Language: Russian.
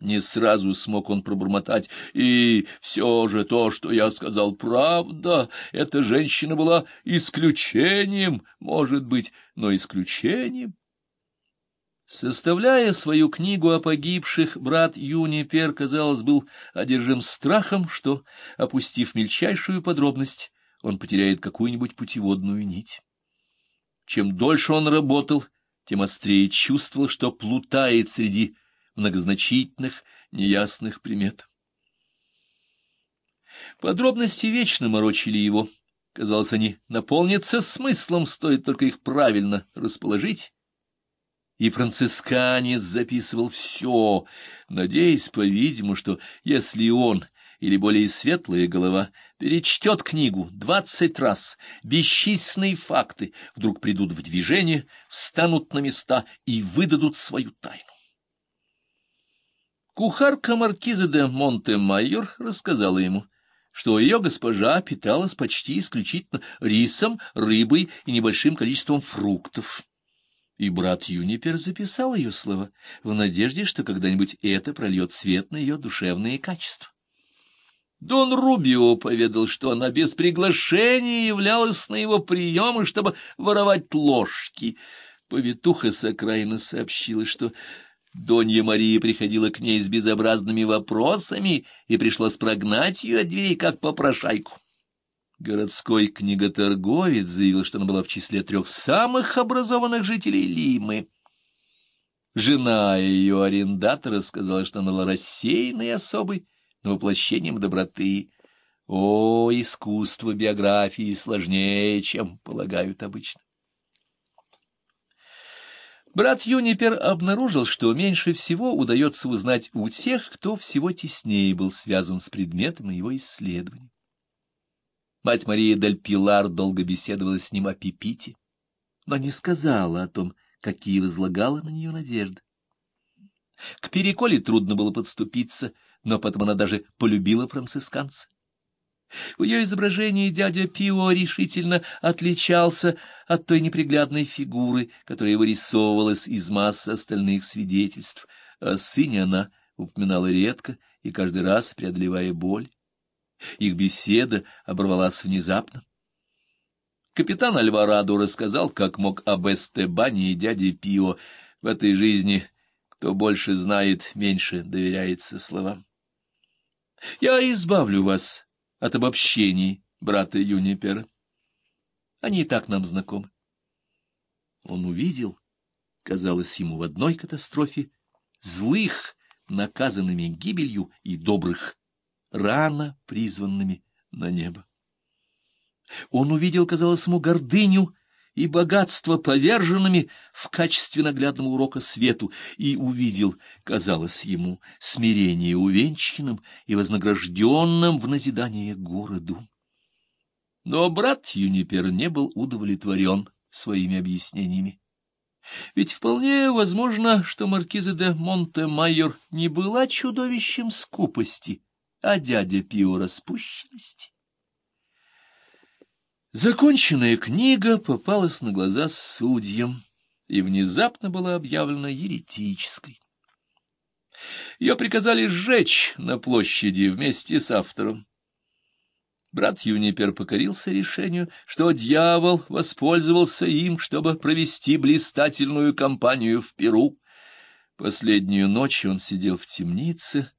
Не сразу смог он пробормотать. И все же то, что я сказал, правда. Эта женщина была исключением, может быть, но исключением. Составляя свою книгу о погибших, брат Юнипер, казалось, был одержим страхом, что, опустив мельчайшую подробность, он потеряет какую-нибудь путеводную нить. Чем дольше он работал, тем острее чувствовал, что плутает среди многозначительных, неясных примет. Подробности вечно морочили его. Казалось, они наполнятся смыслом, стоит только их правильно расположить. И францисканец записывал все, надеясь, по-видимому, что если он или более светлая голова перечтет книгу двадцать раз, бесчисленные факты вдруг придут в движение, встанут на места и выдадут свою тайну. Кухарка маркиза де Монте-Майор рассказала ему, что ее госпожа питалась почти исключительно рисом, рыбой и небольшим количеством фруктов. И брат Юнипер записал ее слова в надежде, что когда-нибудь это прольет свет на ее душевные качества. Дон Рубио поведал, что она без приглашения являлась на его приемы, чтобы воровать ложки. Повитуха с сообщила, что Донья Мария приходила к ней с безобразными вопросами, и пришлось прогнать ее от дверей, как попрошайку. Городской книготорговец заявил, что она была в числе трех самых образованных жителей Лимы. Жена ее арендатора сказала, что она была рассеянной особой, но воплощением доброты. О, искусство биографии сложнее, чем полагают обычно. Брат Юнипер обнаружил, что меньше всего удается узнать у тех, кто всего теснее был связан с предметом его исследований. Мать Мария Дель Пилар долго беседовала с ним о Пипите, но не сказала о том, какие возлагала на нее надежды. К Переколе трудно было подступиться, но потом она даже полюбила францисканца. В ее изображении дядя Пио решительно отличался от той неприглядной фигуры, которая вырисовывалась из массы остальных свидетельств. О сыне она упоминала редко и каждый раз преодолевая боль. Их беседа оборвалась внезапно. Капитан Альварадо рассказал, как мог об Эстебане и дяде Пио. В этой жизни кто больше знает, меньше доверяется словам. «Я избавлю вас от обобщений брата Юнипера. Они и так нам знакомы. Он увидел, казалось ему в одной катастрофе, злых, наказанными гибелью, и добрых, рано призванными на небо. Он увидел, казалось ему, гордыню и богатство поверженными в качестве наглядного урока свету, и увидел, казалось ему, смирение увенчанным и вознагражденным в назидание городу. Но брат Юнипер не был удовлетворен своими объяснениями. Ведь вполне возможно, что маркиза де Монте-Майор не была чудовищем скупости, а дядя Пио распущенности. Законченная книга попалась на глаза судьям и внезапно была объявлена еретической. Ее приказали сжечь на площади вместе с автором. Брат Юнипер покорился решению, что дьявол воспользовался им, чтобы провести блистательную кампанию в Перу. Последнюю ночь он сидел в темнице,